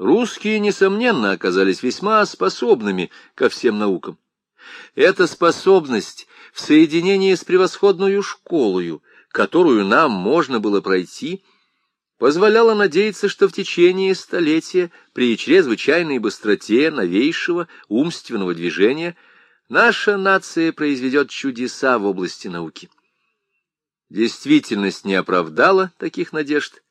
Русские, несомненно, оказались весьма способными ко всем наукам. Эта способность в соединении с превосходную школою, которую нам можно было пройти, позволяла надеяться, что в течение столетия при чрезвычайной быстроте новейшего умственного движения наша нация произведет чудеса в области науки. Действительность не оправдала таких надежд,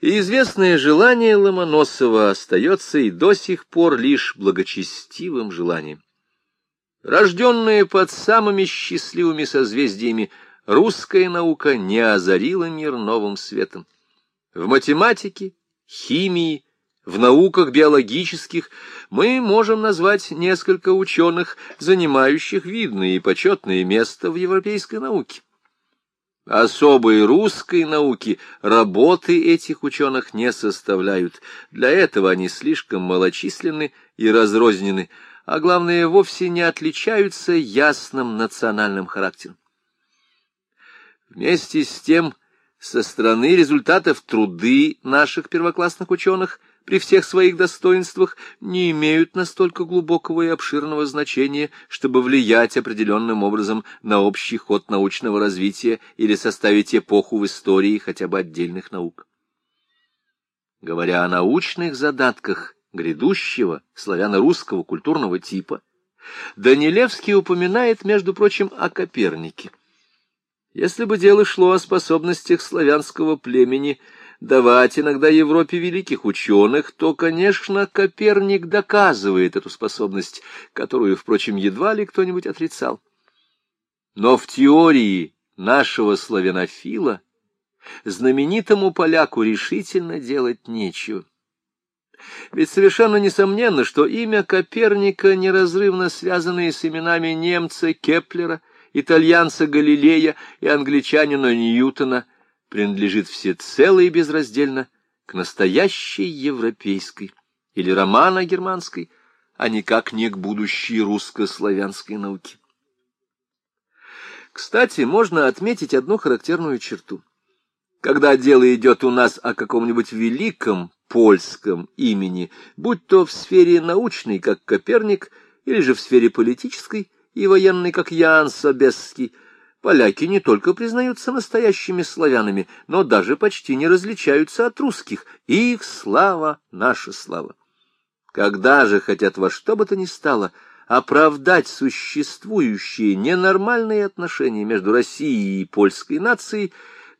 и известное желание Ломоносова остается и до сих пор лишь благочестивым желанием. Рожденная под самыми счастливыми созвездиями, русская наука не озарила мир новым светом. В математике, химии, в науках биологических мы можем назвать несколько ученых, занимающих видное и почетное место в европейской науке. Особой русской науки работы этих ученых не составляют. Для этого они слишком малочисленны и разрознены, а главное, вовсе не отличаются ясным национальным характером. Вместе с тем, со стороны результатов труды наших первоклассных ученых при всех своих достоинствах не имеют настолько глубокого и обширного значения, чтобы влиять определенным образом на общий ход научного развития или составить эпоху в истории хотя бы отдельных наук. Говоря о научных задатках грядущего славяно-русского культурного типа, Данилевский упоминает, между прочим, о Копернике. Если бы дело шло о способностях славянского племени давать иногда Европе великих ученых, то, конечно, Коперник доказывает эту способность, которую, впрочем, едва ли кто-нибудь отрицал. Но в теории нашего славянофила знаменитому поляку решительно делать нечего. Ведь совершенно несомненно, что имя Коперника, неразрывно связанное с именами немца Кеплера, итальянца Галилея и англичанина Ньютона, принадлежит всецело и безраздельно к настоящей европейской или романо-германской, а никак не к будущей русско-славянской науке. Кстати, можно отметить одну характерную черту. Когда дело идет у нас о каком-нибудь великом польском имени, будь то в сфере научной, как Коперник, или же в сфере политической и военной, как Ян Собесский, поляки не только признаются настоящими славянами, но даже почти не различаются от русских. Их слава — наша слава. Когда же хотят во что бы то ни стало оправдать существующие ненормальные отношения между Россией и польской нацией,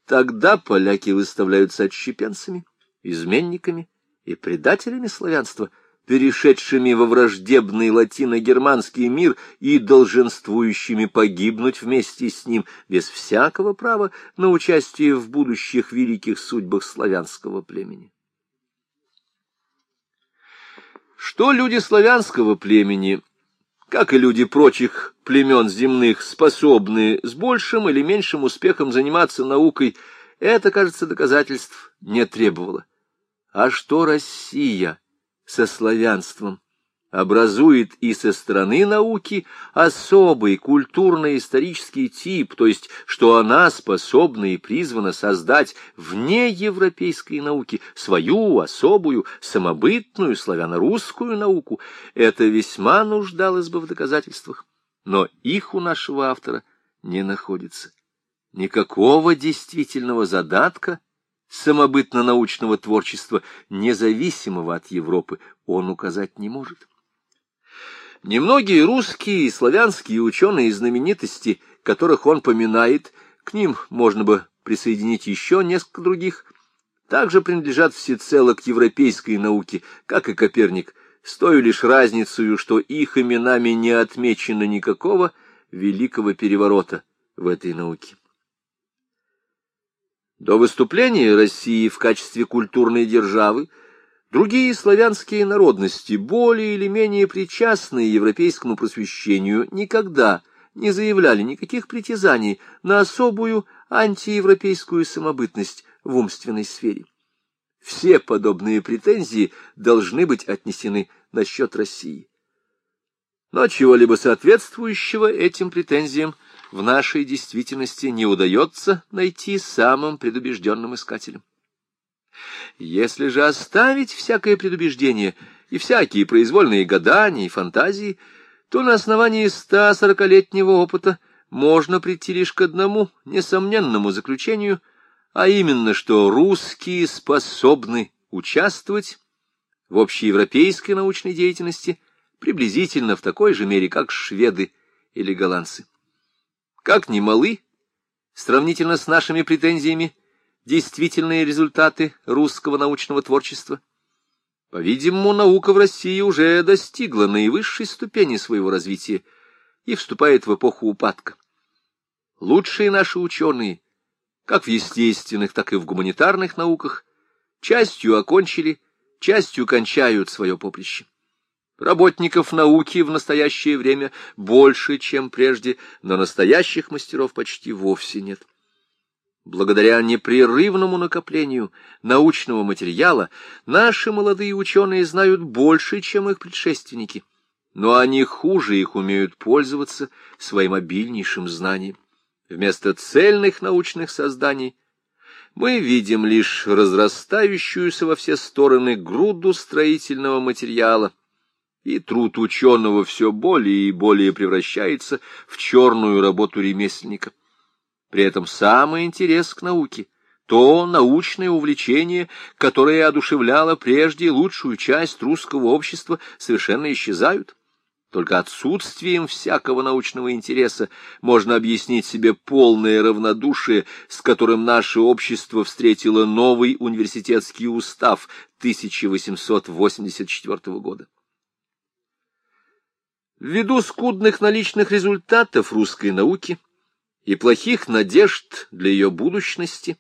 тогда поляки выставляются отщепенцами изменниками и предателями славянства, перешедшими во враждебный латино-германский мир и долженствующими погибнуть вместе с ним без всякого права на участие в будущих великих судьбах славянского племени. Что люди славянского племени, как и люди прочих племен земных, способны с большим или меньшим успехом заниматься наукой, это, кажется, доказательств не требовало. А что Россия со славянством образует и со стороны науки особый культурно-исторический тип, то есть что она способна и призвана создать вне европейской науки свою особую самобытную славяно-русскую науку, это весьма нуждалось бы в доказательствах, но их у нашего автора не находится. Никакого действительного задатка самобытно-научного творчества, независимого от Европы, он указать не может. Немногие русские и славянские ученые знаменитости, которых он поминает, к ним можно бы присоединить еще несколько других, также принадлежат всецело к европейской науке, как и Коперник, с той лишь разницей, что их именами не отмечено никакого великого переворота в этой науке. До выступления России в качестве культурной державы другие славянские народности, более или менее причастные европейскому просвещению, никогда не заявляли никаких притязаний на особую антиевропейскую самобытность в умственной сфере. Все подобные претензии должны быть отнесены на счет России. Но чего-либо соответствующего этим претензиям в нашей действительности не удается найти самым предубежденным искателям. Если же оставить всякое предубеждение и всякие произвольные гадания и фантазии, то на основании ста сорокалетнего опыта можно прийти лишь к одному несомненному заключению, а именно, что русские способны участвовать в общеевропейской научной деятельности приблизительно в такой же мере, как шведы или голландцы. Как ни малы, сравнительно с нашими претензиями, действительные результаты русского научного творчества. По-видимому, наука в России уже достигла наивысшей ступени своего развития и вступает в эпоху упадка. Лучшие наши ученые, как в естественных, так и в гуманитарных науках, частью окончили, частью кончают свое поприще. Работников науки в настоящее время больше, чем прежде, но настоящих мастеров почти вовсе нет. Благодаря непрерывному накоплению научного материала наши молодые ученые знают больше, чем их предшественники, но они хуже их умеют пользоваться своим обильнейшим знанием. Вместо цельных научных созданий мы видим лишь разрастающуюся во все стороны груду строительного материала, и труд ученого все более и более превращается в черную работу ремесленника. При этом самый интерес к науке, то научное увлечение, которое одушевляло прежде лучшую часть русского общества, совершенно исчезают. Только отсутствием всякого научного интереса можно объяснить себе полное равнодушие, с которым наше общество встретило новый университетский устав 1884 года. Ввиду скудных наличных результатов русской науки, и плохих надежд для ее будущности,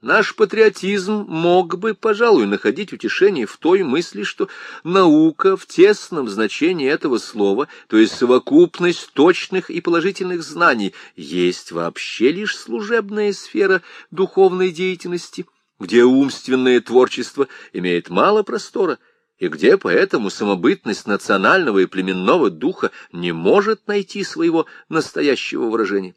наш патриотизм мог бы, пожалуй, находить утешение в той мысли, что наука в тесном значении этого слова, то есть совокупность точных и положительных знаний, есть вообще лишь служебная сфера духовной деятельности, где умственное творчество имеет мало простора, и где поэтому самобытность национального и племенного духа не может найти своего настоящего выражения.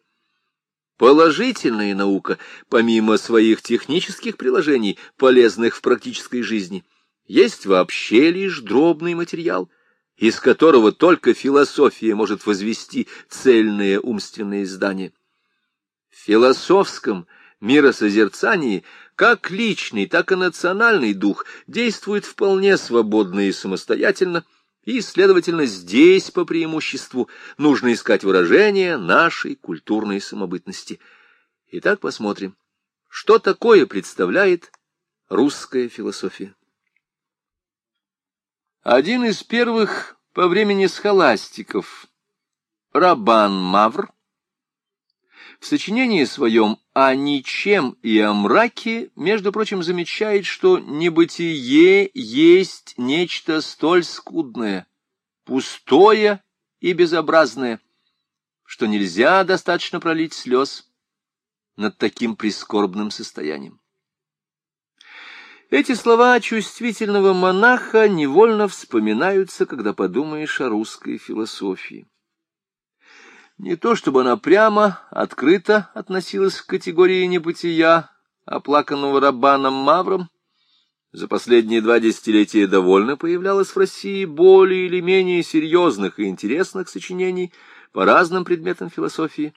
Положительная наука, помимо своих технических приложений, полезных в практической жизни, есть вообще лишь дробный материал, из которого только философия может возвести цельное умственное издание. В философском миросозерцании как личный, так и национальный дух действует вполне свободно и самостоятельно, и, следовательно, здесь, по преимуществу, нужно искать выражение нашей культурной самобытности. Итак, посмотрим, что такое представляет русская философия. Один из первых по времени схоластиков, Рабан Мавр, в сочинении своем о ничем и о мраке, между прочим, замечает, что небытие есть нечто столь скудное, пустое и безобразное, что нельзя достаточно пролить слез над таким прискорбным состоянием. Эти слова чувствительного монаха невольно вспоминаются, когда подумаешь о русской философии. Не то чтобы она прямо, открыто относилась к категории небытия, оплаканного Рабаном Мавром. За последние два десятилетия довольно появлялось в России более или менее серьезных и интересных сочинений по разным предметам философии.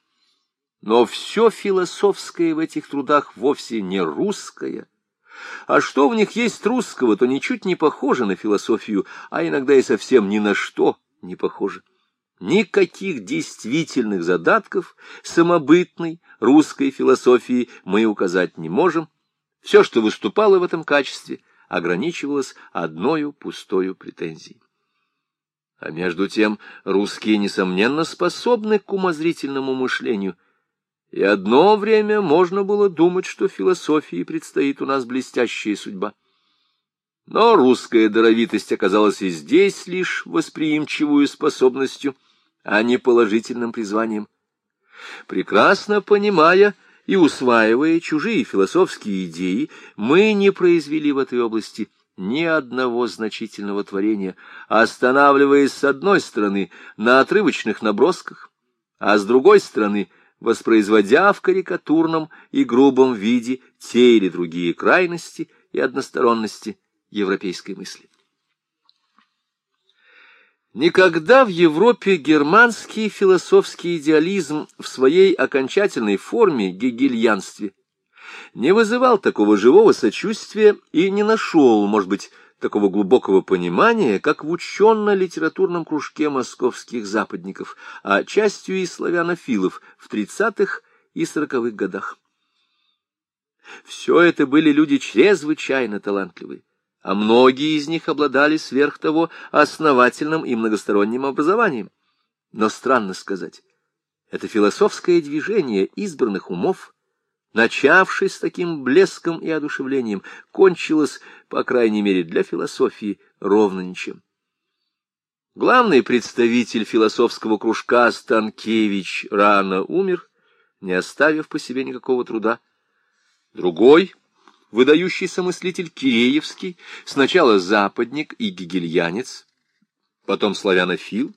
Но все философское в этих трудах вовсе не русское, а что в них есть русского, то ничуть не похоже на философию, а иногда и совсем ни на что не похоже. Никаких действительных задатков самобытной русской философии мы указать не можем. Все, что выступало в этом качестве, ограничивалось одною пустою претензией. А между тем русские, несомненно, способны к умозрительному мышлению, и одно время можно было думать, что философии предстоит у нас блестящая судьба. Но русская даровитость оказалась и здесь лишь восприимчивую способностью — а не положительным призванием. Прекрасно понимая и усваивая чужие философские идеи, мы не произвели в этой области ни одного значительного творения, останавливаясь с одной стороны на отрывочных набросках, а с другой стороны воспроизводя в карикатурном и грубом виде те или другие крайности и односторонности европейской мысли. Никогда в Европе германский философский идеализм в своей окончательной форме гегельянстве не вызывал такого живого сочувствия и не нашел, может быть, такого глубокого понимания, как в ученно-литературном кружке московских западников, а частью и славянофилов в 30-х и 40-х годах. Все это были люди чрезвычайно талантливые а многие из них обладали сверх того основательным и многосторонним образованием. Но странно сказать, это философское движение избранных умов, начавшись с таким блеском и одушевлением, кончилось, по крайней мере для философии, ровно ничем. Главный представитель философского кружка Станкевич рано умер, не оставив по себе никакого труда. Другой — выдающийся мыслитель Киреевский, сначала западник и гегельянец, потом славянофил,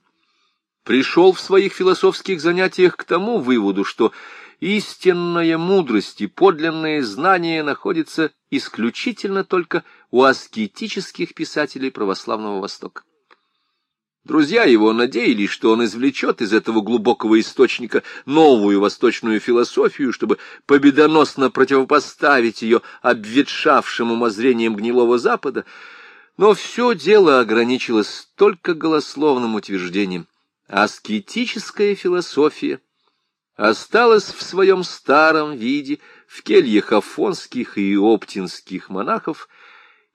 пришел в своих философских занятиях к тому выводу, что истинная мудрость и подлинное знание находятся исключительно только у аскетических писателей православного Востока. Друзья его надеялись, что он извлечет из этого глубокого источника новую восточную философию, чтобы победоносно противопоставить ее обветшавшим умозрением гнилого Запада, но все дело ограничилось только голословным утверждением. Аскетическая философия осталась в своем старом виде в кельях афонских и оптинских монахов —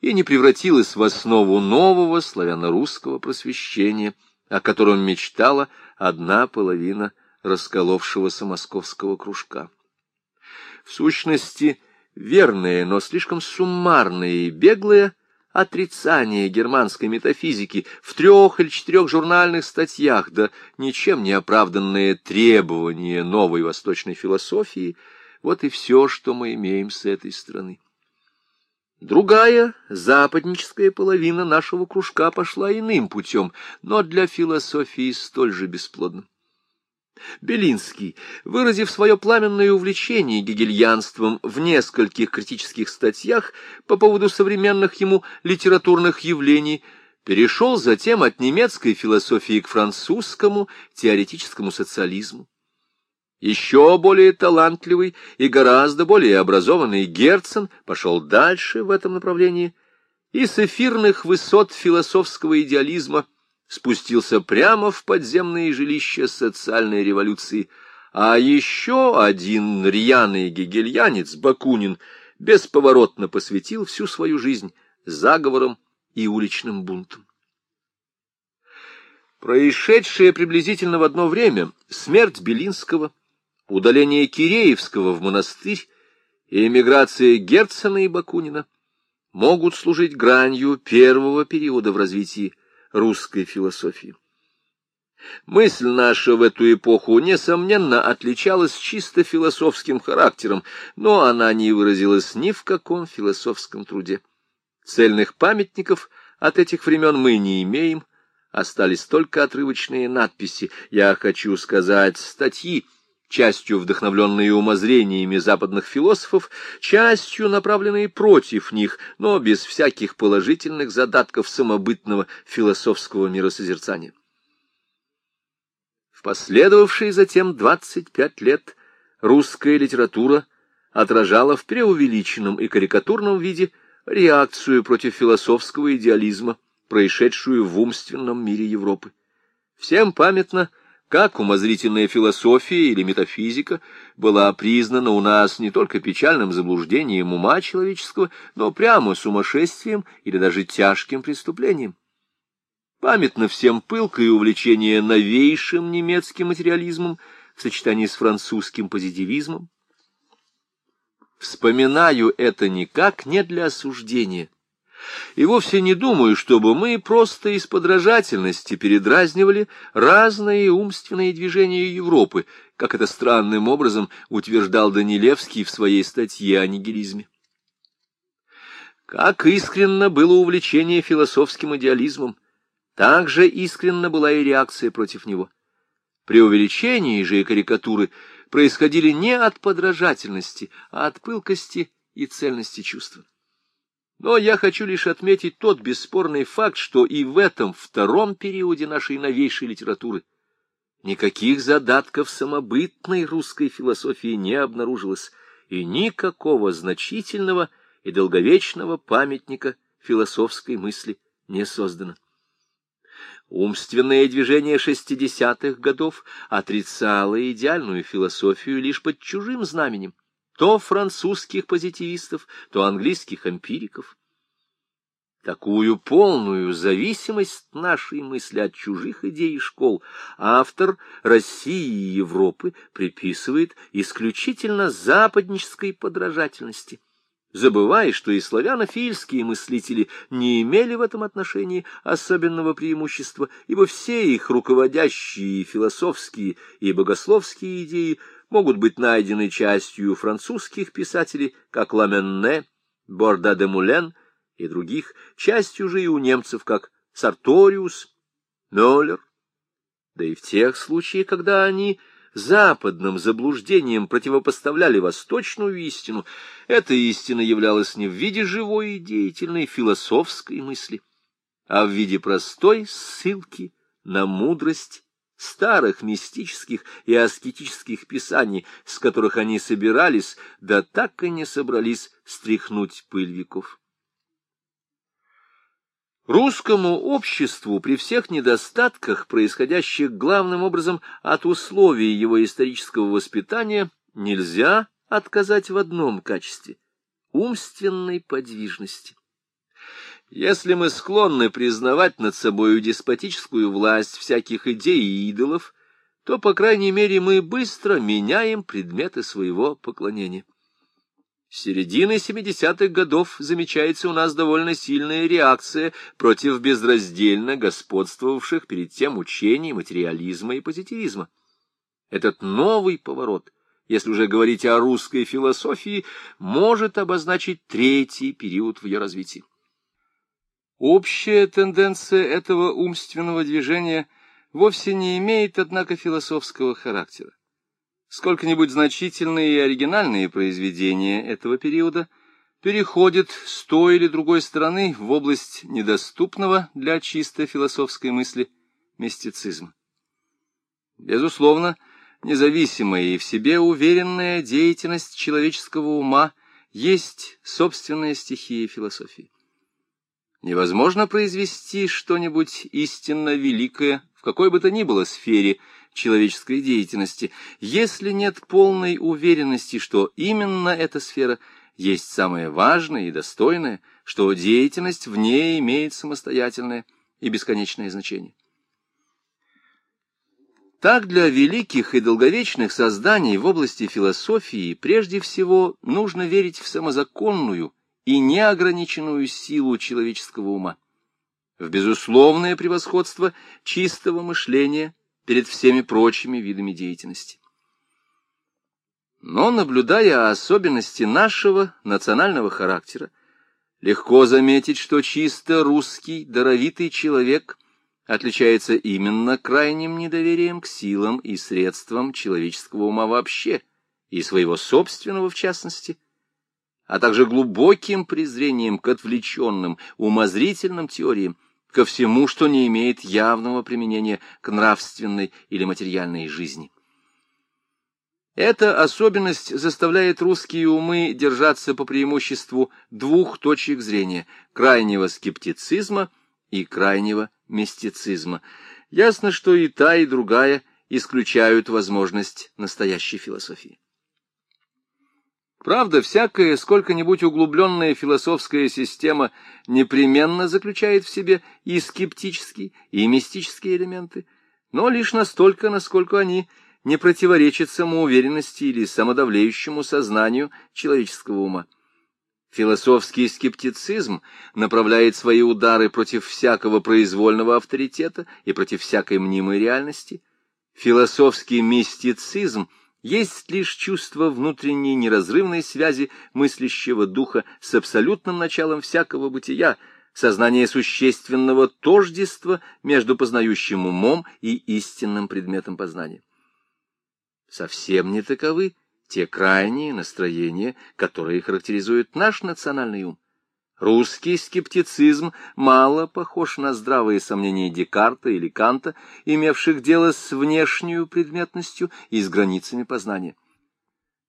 и не превратилась в основу нового славяно-русского просвещения, о котором мечтала одна половина расколовшегося московского кружка. В сущности, верное, но слишком суммарное и беглое отрицание германской метафизики в трех или четырех журнальных статьях, да ничем не оправданное требование новой восточной философии, вот и все, что мы имеем с этой страны. Другая, западническая половина нашего кружка пошла иным путем, но для философии столь же бесплодным. Белинский, выразив свое пламенное увлечение гегельянством в нескольких критических статьях по поводу современных ему литературных явлений, перешел затем от немецкой философии к французскому теоретическому социализму. Еще более талантливый и гораздо более образованный Герцен пошел дальше в этом направлении и с эфирных высот философского идеализма спустился прямо в подземные жилища социальной революции, а еще один рьяный гегельянец, Бакунин, бесповоротно посвятил всю свою жизнь заговорам и уличным бунтам. Происшедшее приблизительно в одно время смерть Белинского — удаление Киреевского в монастырь и эмиграция Герцена и Бакунина могут служить гранью первого периода в развитии русской философии. Мысль наша в эту эпоху, несомненно, отличалась чисто философским характером, но она не выразилась ни в каком философском труде. Цельных памятников от этих времен мы не имеем, остались только отрывочные надписи, я хочу сказать, статьи, частью вдохновленные умозрениями западных философов, частью направленные против них, но без всяких положительных задатков самобытного философского миросозерцания. В последовавшие затем 25 лет русская литература отражала в преувеличенном и карикатурном виде реакцию против философского идеализма, происшедшую в умственном мире Европы. Всем памятно – как умозрительная философия или метафизика была признана у нас не только печальным заблуждением ума человеческого, но прямо сумасшествием или даже тяжким преступлением. Памятно всем пылкое увлечение новейшим немецким материализмом в сочетании с французским позитивизмом. Вспоминаю это никак не для осуждения, и вовсе не думаю, чтобы мы просто из подражательности передразнивали разные умственные движения Европы, как это странным образом утверждал Данилевский в своей статье о нигилизме. Как искренно было увлечение философским идеализмом, так же искренна была и реакция против него. Преувеличения же и карикатуры происходили не от подражательности, а от пылкости и цельности чувства. Но я хочу лишь отметить тот бесспорный факт, что и в этом втором периоде нашей новейшей литературы никаких задатков самобытной русской философии не обнаружилось, и никакого значительного и долговечного памятника философской мысли не создано. Умственное движение шестидесятых годов отрицало идеальную философию лишь под чужим знаменем, то французских позитивистов, то английских эмпириков. Такую полную зависимость нашей мысли от чужих идей и школ автор России и Европы приписывает исключительно западнической подражательности, забывая, что и славянофильские мыслители не имели в этом отношении особенного преимущества, ибо все их руководящие философские и богословские идеи могут быть найдены частью французских писателей, как Ламенне, Борда де Мулен и других, частью же и у немцев, как Сарториус, Мюллер. Да и в тех случаях, когда они западным заблуждением противопоставляли восточную истину, эта истина являлась не в виде живой и деятельной философской мысли, а в виде простой ссылки на мудрость старых мистических и аскетических писаний, с которых они собирались, да так и не собрались стряхнуть пыль веков. Русскому обществу при всех недостатках, происходящих главным образом от условий его исторического воспитания, нельзя отказать в одном качестве — умственной подвижности. Если мы склонны признавать над собою деспотическую власть всяких идей и идолов, то, по крайней мере, мы быстро меняем предметы своего поклонения. С середины 70-х годов замечается у нас довольно сильная реакция против безраздельно господствовавших перед тем учений материализма и позитивизма. Этот новый поворот, если уже говорить о русской философии, может обозначить третий период в ее развитии. Общая тенденция этого умственного движения вовсе не имеет, однако, философского характера. Сколько-нибудь значительные и оригинальные произведения этого периода переходят с той или другой стороны в область недоступного для чисто философской мысли мистицизма. Безусловно, независимая и в себе уверенная деятельность человеческого ума есть собственная стихия философии. Невозможно произвести что-нибудь истинно великое в какой бы то ни было сфере человеческой деятельности, если нет полной уверенности, что именно эта сфера есть самое важное и достойное, что деятельность в ней имеет самостоятельное и бесконечное значение. Так для великих и долговечных созданий в области философии прежде всего нужно верить в самозаконную, и неограниченную силу человеческого ума, в безусловное превосходство чистого мышления перед всеми прочими видами деятельности. Но, наблюдая особенности нашего национального характера, легко заметить, что чисто русский, даровитый человек отличается именно крайним недоверием к силам и средствам человеческого ума вообще, и своего собственного в частности – а также глубоким презрением к отвлеченным, умозрительным теориям, ко всему, что не имеет явного применения к нравственной или материальной жизни. Эта особенность заставляет русские умы держаться по преимуществу двух точек зрения – крайнего скептицизма и крайнего мистицизма. Ясно, что и та, и другая исключают возможность настоящей философии. Правда, всякая сколько-нибудь углубленная философская система непременно заключает в себе и скептические, и мистические элементы, но лишь настолько, насколько они не противоречат самоуверенности или самодавлеющему сознанию человеческого ума. Философский скептицизм направляет свои удары против всякого произвольного авторитета и против всякой мнимой реальности. Философский мистицизм — есть лишь чувство внутренней неразрывной связи мыслящего духа с абсолютным началом всякого бытия, сознание существенного тождества между познающим умом и истинным предметом познания. Совсем не таковы те крайние настроения, которые характеризуют наш национальный ум. Русский скептицизм мало похож на здравые сомнения Декарта или Канта, имевших дело с внешней предметностью и с границами познания.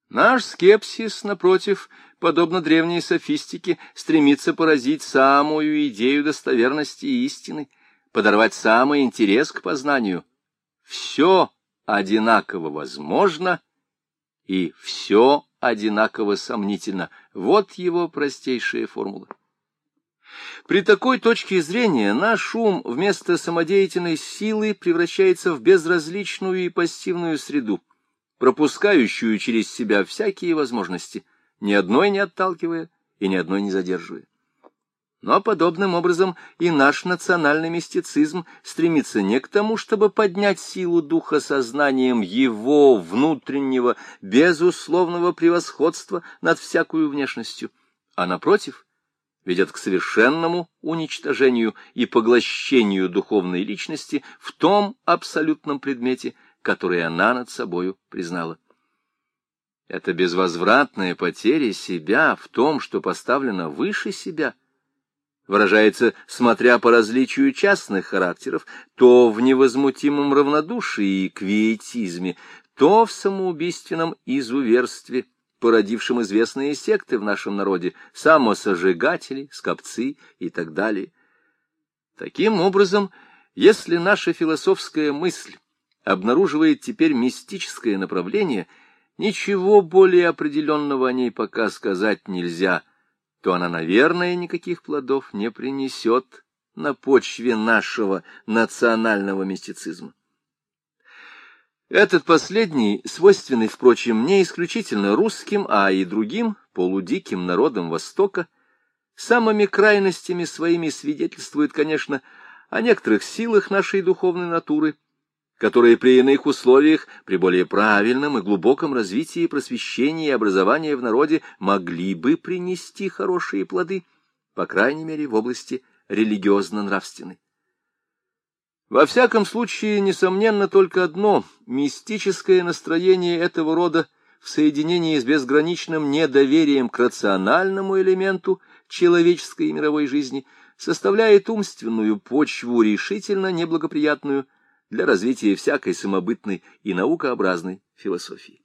Наш скепсис, напротив, подобно древней софистике, стремится поразить самую идею достоверности и истины, подорвать самый интерес к познанию. Все одинаково возможно, и все одинаково сомнительно. Вот его простейшая формула. При такой точке зрения наш ум вместо самодеятельной силы превращается в безразличную и пассивную среду, пропускающую через себя всякие возможности, ни одной не отталкивая и ни одной не задерживая. Но подобным образом и наш национальный мистицизм стремится не к тому, чтобы поднять силу духа сознанием его внутреннего, безусловного превосходства над всякую внешностью, а напротив — ведет к совершенному уничтожению и поглощению духовной личности в том абсолютном предмете, который она над собою признала. Это безвозвратная потеря себя в том, что поставлено выше себя, выражается, смотря по различию частных характеров, то в невозмутимом равнодушии и квиетизме, то в самоубийственном изуверстве породившим известные секты в нашем народе, самосожигатели, скопцы и так далее. Таким образом, если наша философская мысль обнаруживает теперь мистическое направление, ничего более определенного о ней пока сказать нельзя, то она, наверное, никаких плодов не принесет на почве нашего национального мистицизма. Этот последний, свойственный, впрочем, не исключительно русским, а и другим полудиким народам Востока, самыми крайностями своими свидетельствует, конечно, о некоторых силах нашей духовной натуры, которые при иных условиях, при более правильном и глубоком развитии просвещения и образования в народе могли бы принести хорошие плоды, по крайней мере, в области религиозно-нравственной. Во всяком случае, несомненно только одно — мистическое настроение этого рода в соединении с безграничным недоверием к рациональному элементу человеческой и мировой жизни составляет умственную почву решительно неблагоприятную для развития всякой самобытной и наукообразной философии.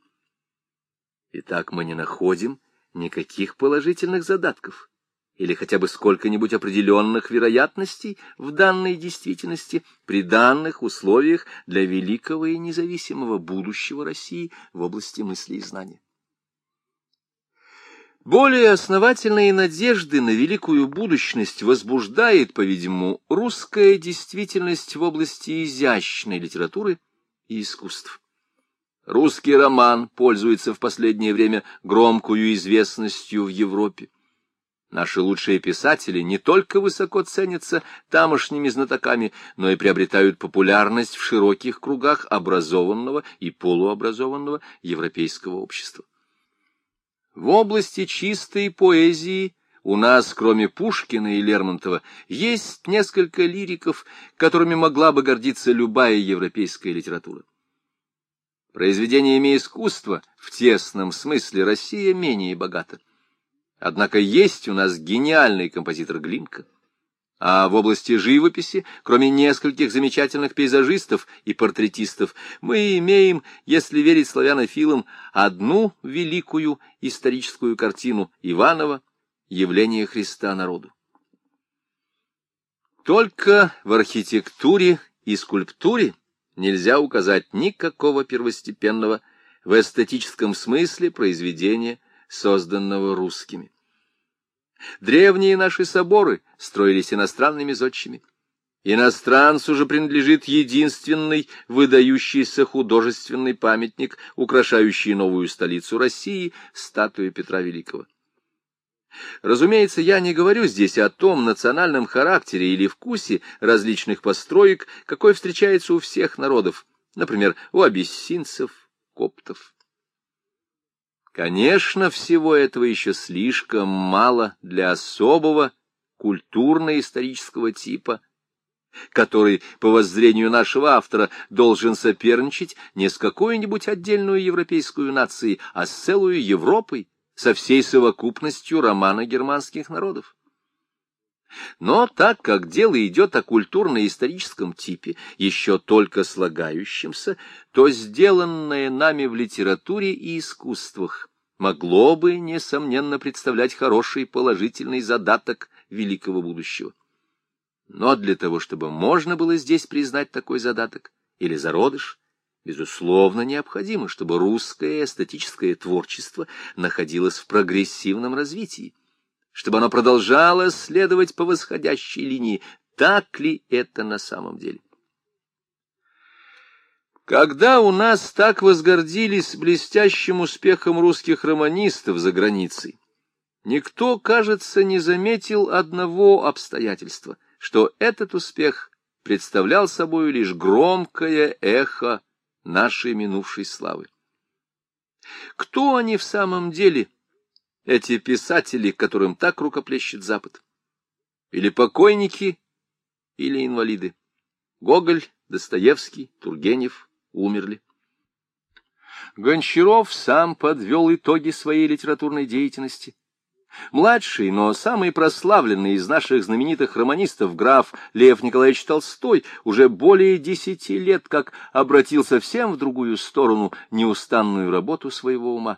Итак, мы не находим никаких положительных задатков или хотя бы сколько-нибудь определенных вероятностей в данной действительности при данных условиях для великого и независимого будущего России в области мысли и знания. Более основательные надежды на великую будущность возбуждает, по-видимому, русская действительность в области изящной литературы и искусств. Русский роман пользуется в последнее время громкую известностью в Европе. Наши лучшие писатели не только высоко ценятся тамошними знатоками, но и приобретают популярность в широких кругах образованного и полуобразованного европейского общества. В области чистой поэзии у нас, кроме Пушкина и Лермонтова, есть несколько лириков, которыми могла бы гордиться любая европейская литература. Произведениями искусства в тесном смысле Россия менее богата. Однако есть у нас гениальный композитор Глинка. А в области живописи, кроме нескольких замечательных пейзажистов и портретистов, мы имеем, если верить славянофилам, одну великую историческую картину Иванова «Явление Христа народу». Только в архитектуре и скульптуре нельзя указать никакого первостепенного в эстетическом смысле произведения созданного русскими. Древние наши соборы строились иностранными зодчими. Иностранцу же принадлежит единственный выдающийся художественный памятник, украшающий новую столицу России, статуя Петра Великого. Разумеется, я не говорю здесь о том национальном характере или вкусе различных построек, какой встречается у всех народов, например, у абиссинцев, коптов. Конечно, всего этого еще слишком мало для особого культурно-исторического типа, который, по воззрению нашего автора, должен соперничать не с какой-нибудь отдельную европейскую нацией, а с целую Европой, со всей совокупностью романа германских народов. Но так как дело идет о культурно-историческом типе, еще только слагающемся, то сделанное нами в литературе и искусствах могло бы, несомненно, представлять хороший положительный задаток великого будущего. Но для того, чтобы можно было здесь признать такой задаток или зародыш, безусловно, необходимо, чтобы русское эстетическое творчество находилось в прогрессивном развитии чтобы оно продолжало следовать по восходящей линии. Так ли это на самом деле? Когда у нас так возгордились блестящим успехом русских романистов за границей, никто, кажется, не заметил одного обстоятельства, что этот успех представлял собой лишь громкое эхо нашей минувшей славы. Кто они в самом деле – эти писатели, которым так рукоплещет Запад. Или покойники, или инвалиды. Гоголь, Достоевский, Тургенев умерли. Гончаров сам подвел итоги своей литературной деятельности. Младший, но самый прославленный из наших знаменитых романистов граф Лев Николаевич Толстой уже более десяти лет как обратил совсем в другую сторону неустанную работу своего ума.